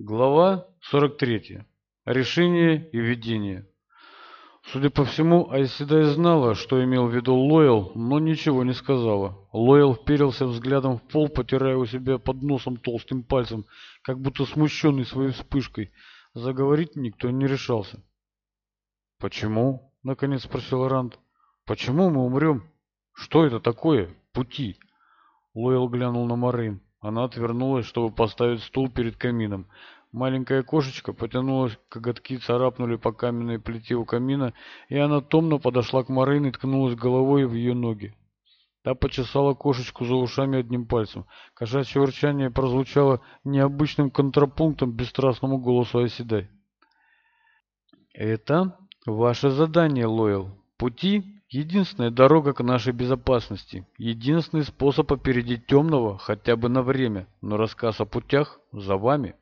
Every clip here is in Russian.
Глава 43. Решение и ведение. Судя по всему, Айседай знала, что имел в виду Лойл, но ничего не сказала. Лойл вперился взглядом в пол, потирая у себя под носом толстым пальцем, как будто смущенный своей вспышкой. Заговорить никто не решался. «Почему?» — наконец спросил Ранд. «Почему мы умрем? Что это такое? Пути?» Лойл глянул на Марин. Она отвернулась, чтобы поставить стул перед камином. Маленькая кошечка потянулась, коготки царапнули по каменной плите у камина, и она томно подошла к Марине и ткнулась головой в ее ноги. Та почесала кошечку за ушами одним пальцем. Кошачье урчание прозвучало необычным контрапунктом бесстрастному голосу Оседай. «Это ваше задание, Лойл. Пути Единственная дорога к нашей безопасности, единственный способ опередить темного хотя бы на время, но рассказ о путях за вами.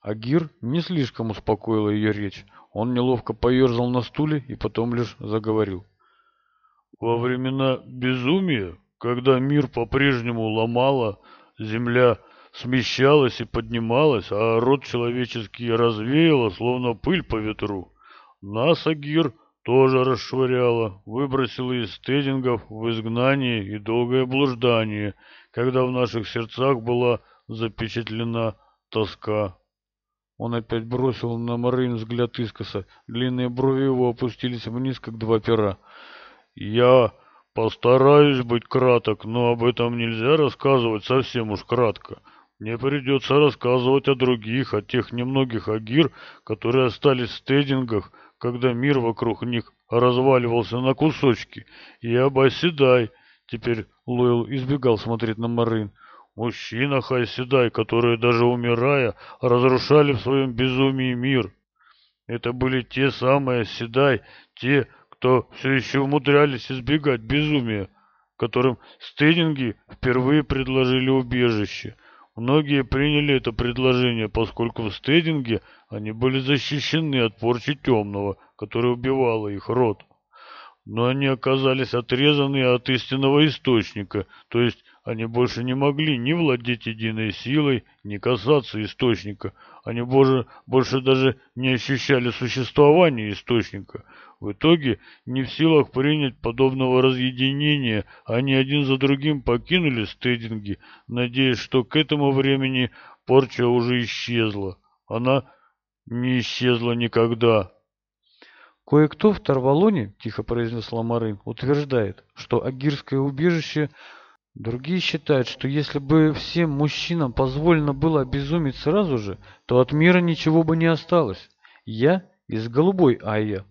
Агир не слишком успокоила ее речь. Он неловко поерзал на стуле и потом лишь заговорил. Во времена безумия, когда мир по-прежнему ломало, земля смещалась и поднималась, а род человеческий развеяло, словно пыль по ветру, нас, Агир, тоже расшвыряла, выбросила из тренингов в изгнание и долгое блуждание, когда в наших сердцах была запечатлена тоска. Он опять бросил на Марин взгляд искоса. Длинные брови его опустились вниз, как два пера. «Я постараюсь быть краток, но об этом нельзя рассказывать совсем уж кратко. Мне придется рассказывать о других, о тех немногих агир, которые остались в стейдингах, когда мир вокруг них разваливался на кусочки. И Абайседай теперь Лойл избегал смотреть на Марин. Мужчина Хайседай, которые даже умирая, разрушали в своем безумии мир. Это были те самые Седай, те, кто все еще умудрялись избегать безумия, которым стейнинги впервые предложили убежище – Многие приняли это предложение, поскольку в стейдинге они были защищены от порчи темного, которая убивала их род. Но они оказались отрезаны от истинного источника, то есть они больше не могли ни владеть единой силой, ни касаться источника. Они больше, больше даже не ощущали существования источника. В итоге, не в силах принять подобного разъединения, они один за другим покинули стейдинги, надеясь, что к этому времени порча уже исчезла. Она не исчезла никогда. Кое-кто в Тарвалоне, тихо произнесла Марин, утверждает, что Агирское убежище... Другие считают, что если бы всем мужчинам позволено было обезуметь сразу же, то от мира ничего бы не осталось. Я из голубой Айя,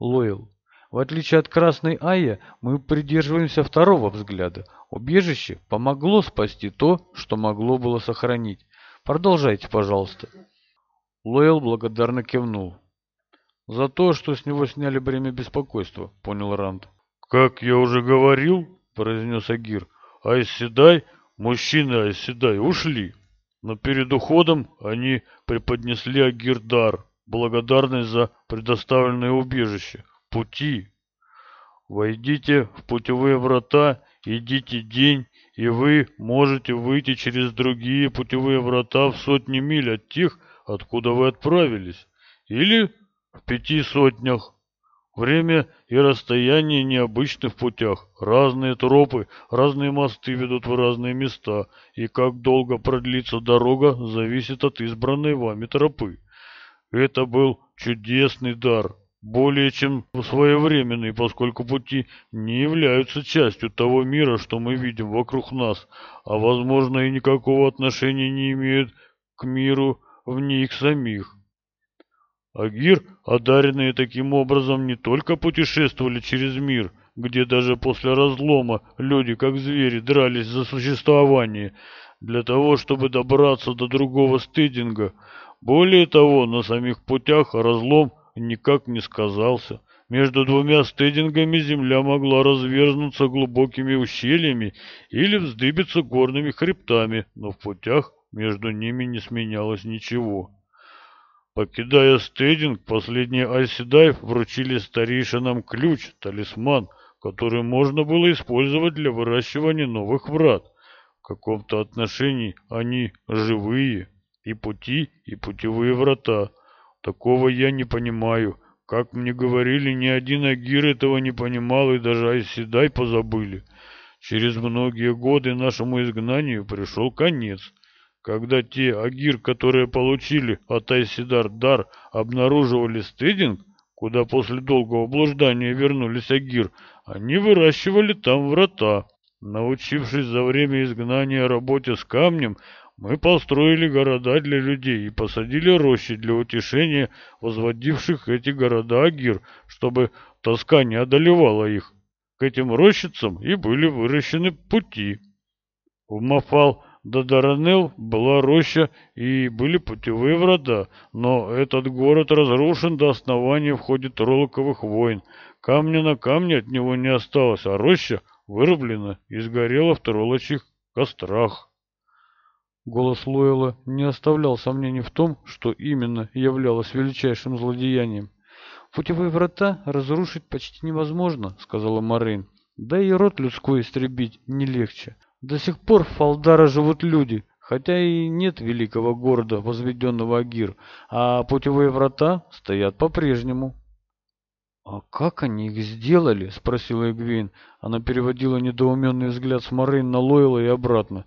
Лойл. В отличие от Красной Айя, мы придерживаемся второго взгляда. Убежище помогло спасти то, что могло было сохранить. Продолжайте, пожалуйста. Лоэл благодарно кивнул. «За то, что с него сняли бремя беспокойства», — понял Ранд. «Как я уже говорил», — произнес Агир, — «Айседай, мужчины Айседай ушли, но перед уходом они преподнесли Агир дар» благодарность за предоставленное убежище. Пути. Войдите в путевые врата, идите день, и вы можете выйти через другие путевые врата в сотни миль от тех, откуда вы отправились, или в пяти сотнях. Время и расстояние необычны в путях. Разные тропы, разные мосты ведут в разные места, и как долго продлится дорога, зависит от избранной вами тропы. Это был чудесный дар, более чем своевременный, поскольку пути не являются частью того мира, что мы видим вокруг нас, а, возможно, и никакого отношения не имеют к миру в них самих. Агир, одаренные таким образом, не только путешествовали через мир, где даже после разлома люди, как звери, дрались за существование, для того, чтобы добраться до другого стыдинга – более того, на самих путях разлом никак не сказался. Между двумя стейдингами земля могла разверзнуться глубокими ущельями или вздыбиться горными хребтами, но в путях между ними не сменялось ничего. Покидая стейдинг, последние Айседай вручили старейшинам ключ, талисман, который можно было использовать для выращивания новых врат. В каком-то отношении они живые и пути, и путевые врата. Такого я не понимаю. Как мне говорили, ни один Агир этого не понимал, и даже Айседай позабыли. Через многие годы нашему изгнанию пришел конец, когда те Агир, которые получили от Айсидар дар, обнаруживали стыдинг, куда после долгого блуждания вернулись Агир, они выращивали там врата. Научившись за время изгнания работе с камнем, мы построили города для людей и посадили рощи для утешения возводивших эти города Агир, чтобы тоска не одолевала их. К этим рощицам и были выращены пути. У Мафал до Даранел была роща и были путевые врата, но этот город разрушен до основания в ходе Тролоковых войн. Камня на камне от него не осталось, а роща вырублена и сгорела в Тролочьих кострах. Голос Лойла не оставлял сомнений в том, что именно являлось величайшим злодеянием. «Путевые врата разрушить почти невозможно», — сказала Морейн. «Да и рот людской истребить не легче. До сих пор в Фалдара живут люди, хотя и нет великого города, возведенного Агир, а путевые врата стоят по-прежнему». «А как они их сделали?» — спросила Эгвейн. Она переводила недоуменный взгляд с Морейн на Лойла и обратно.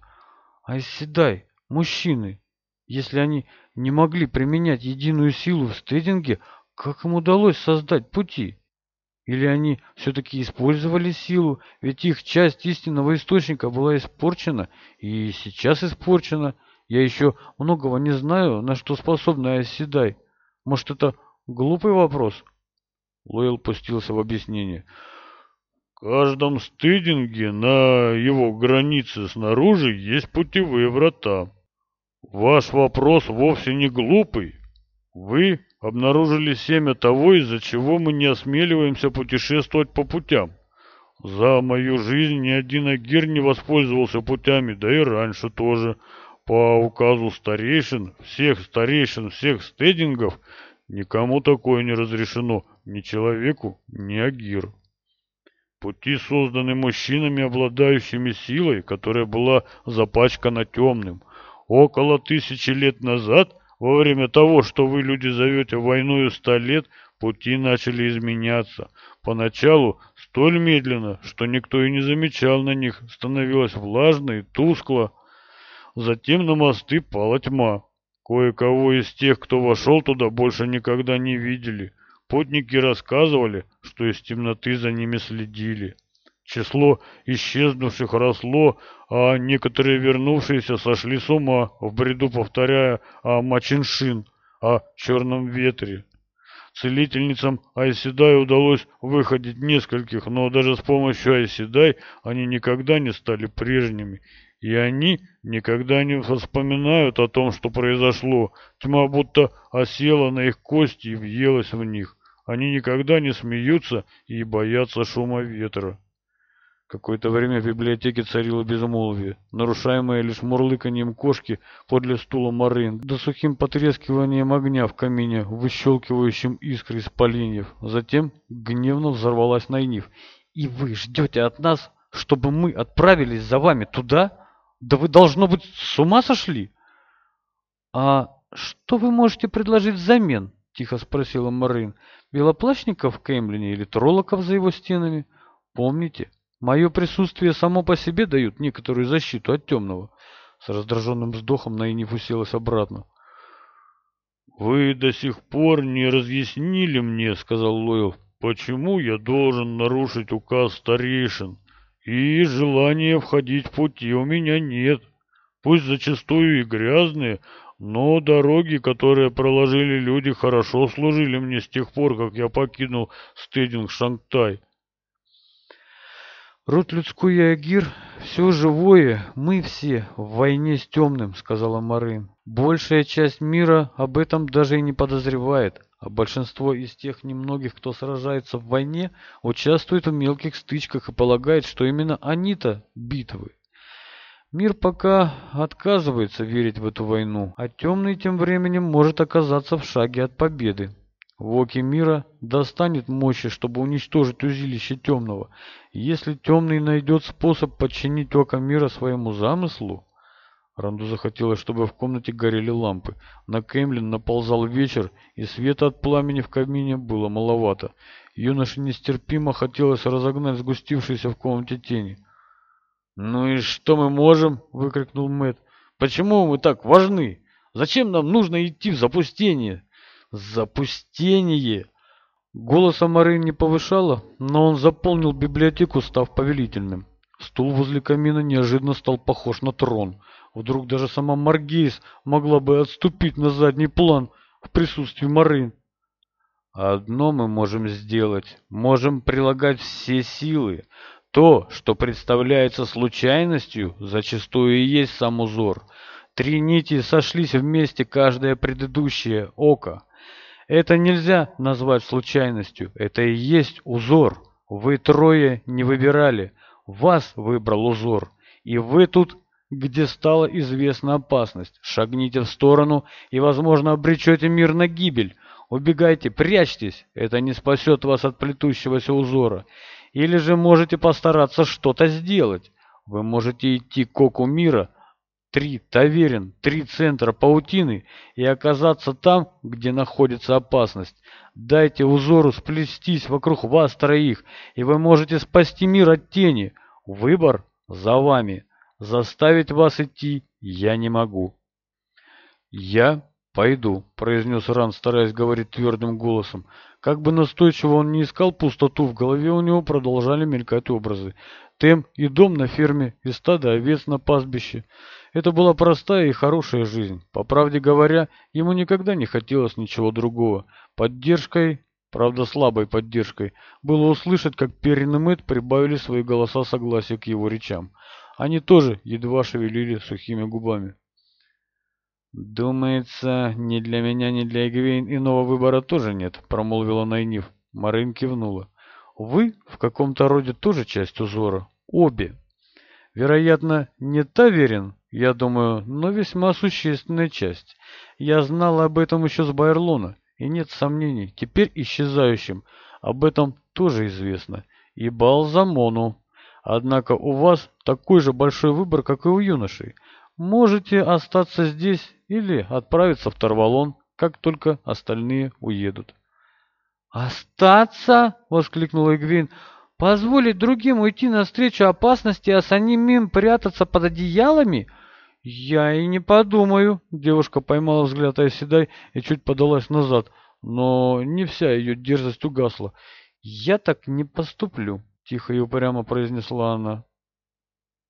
А оседай, мужчины, если они не могли применять единую силу в стейдинге, как им удалось создать пути? Или они все-таки использовали силу, ведь их часть истинного источника была испорчена и сейчас испорчена. Я еще многого не знаю, на что способна оседай. Может, это глупый вопрос?» Лойл пустился в объяснение каждом стыдинге на его границе снаружи есть путевые врата. Ваш вопрос вовсе не глупый. Вы обнаружили семя того, из-за чего мы не осмеливаемся путешествовать по путям. За мою жизнь ни один агир не воспользовался путями, да и раньше тоже. По указу старейшин, всех старейшин, всех стедингов, никому такое не разрешено, ни человеку, ни агиру. Пути созданы мужчинами, обладающими силой, которая была запачкана темным. Около тысячи лет назад, во время того, что вы, люди, зовете войною ста лет, пути начали изменяться. Поначалу столь медленно, что никто и не замечал на них, становилось влажно и тускло. Затем на мосты пала тьма. Кое-кого из тех, кто вошел туда, больше никогда не видели. Спутники рассказывали, что из темноты за ними следили. Число исчезнувших росло, а некоторые вернувшиеся сошли с ума, в бреду повторяя о Мачиншин, о черном ветре. Целительницам Айседай удалось выходить нескольких, но даже с помощью Айседай они никогда не стали прежними. И они никогда не вспоминают о том, что произошло. Тьма будто осела на их кости и въелась в них. Они никогда не смеются и боятся шума ветра. Какое-то время в библиотеке царило безмолвие, нарушаемое лишь мурлыканьем кошки подле стула Марин, да сухим потрескиванием огня в камине, выщелкивающим искры из поленьев. Затем гневно взорвалась Найниф. «И вы ждете от нас, чтобы мы отправились за вами туда? Да вы, должно быть, с ума сошли!» «А что вы можете предложить взамен?» — тихо спросила Марин. «Белоплачников в Кемлине или троллоков за его стенами? Помните, мое присутствие само по себе дает некоторую защиту от темного». С раздраженным вздохом Наиниф уселась обратно. «Вы до сих пор не разъяснили мне, — сказал Лойл, — почему я должен нарушить указ старейшин, и желания входить в пути у меня нет, пусть зачастую и грязные, — но дороги, которые проложили люди, хорошо служили мне с тех пор, как я покинул Стединг Шангтай. Род людской Агир, все живое, мы все в войне с темным, сказала Мары. Большая часть мира об этом даже и не подозревает, а большинство из тех немногих, кто сражается в войне, участвует в мелких стычках и полагает, что именно они-то битвы. Мир пока отказывается верить в эту войну, а темный тем временем может оказаться в шаге от победы. Воки мира достанет мощи, чтобы уничтожить узилище темного. Если темный найдет способ подчинить око мира своему замыслу... Ранду захотелось, чтобы в комнате горели лампы. На Кемлин наползал вечер, и света от пламени в камине было маловато. Юноше нестерпимо хотелось разогнать сгустившиеся в комнате тени. Ну и что мы можем? выкрикнул Мэтт. Почему мы так важны? Зачем нам нужно идти в запустение? Запустение! Голоса Мары не повышало, но он заполнил библиотеку, став повелительным. Стул возле камина неожиданно стал похож на трон. Вдруг даже сама Маргейс могла бы отступить на задний план в присутствии Мары. Одно мы можем сделать. Можем прилагать все силы, то, что представляется случайностью, зачастую и есть сам узор. Три нити сошлись вместе каждое предыдущее око. Это нельзя назвать случайностью, это и есть узор. Вы трое не выбирали, вас выбрал узор. И вы тут, где стала известна опасность, шагните в сторону и, возможно, обречете мир на гибель. Убегайте, прячьтесь, это не спасет вас от плетущегося узора. Или же можете постараться что-то сделать. Вы можете идти к оку мира, три таверин, три центра паутины и оказаться там, где находится опасность. Дайте узору сплестись вокруг вас троих, и вы можете спасти мир от тени. Выбор за вами. Заставить вас идти я не могу. «Я пойду», — произнес Ран, стараясь говорить твердым голосом. Как бы настойчиво он не искал пустоту, в голове у него продолжали мелькать образы. Тем и дом на ферме, и стадо овец на пастбище. Это была простая и хорошая жизнь. По правде говоря, ему никогда не хотелось ничего другого. Поддержкой, правда слабой поддержкой, было услышать, как Перин и Мэтт прибавили свои голоса согласия к его речам. Они тоже едва шевелили сухими губами. «Думается, ни для меня, ни для Эгвейн иного выбора тоже нет», — промолвила Найниф. Марин кивнула. «Вы в каком-то роде тоже часть узора. Обе. Вероятно, не та верен, я думаю, но весьма существенная часть. Я знала об этом еще с Байерлона, и нет сомнений, теперь исчезающим об этом тоже известно. И Балзамону. Однако у вас такой же большой выбор, как и у юношей. Можете остаться здесь или отправиться в Тарвалон, как только остальные уедут. «Остаться?» — воскликнул Игвин. «Позволить другим уйти навстречу опасности, а самим прятаться под одеялами?» «Я и не подумаю», — девушка поймала взгляд Айседай и чуть подалась назад, но не вся ее дерзость угасла. «Я так не поступлю», — тихо и упрямо произнесла она.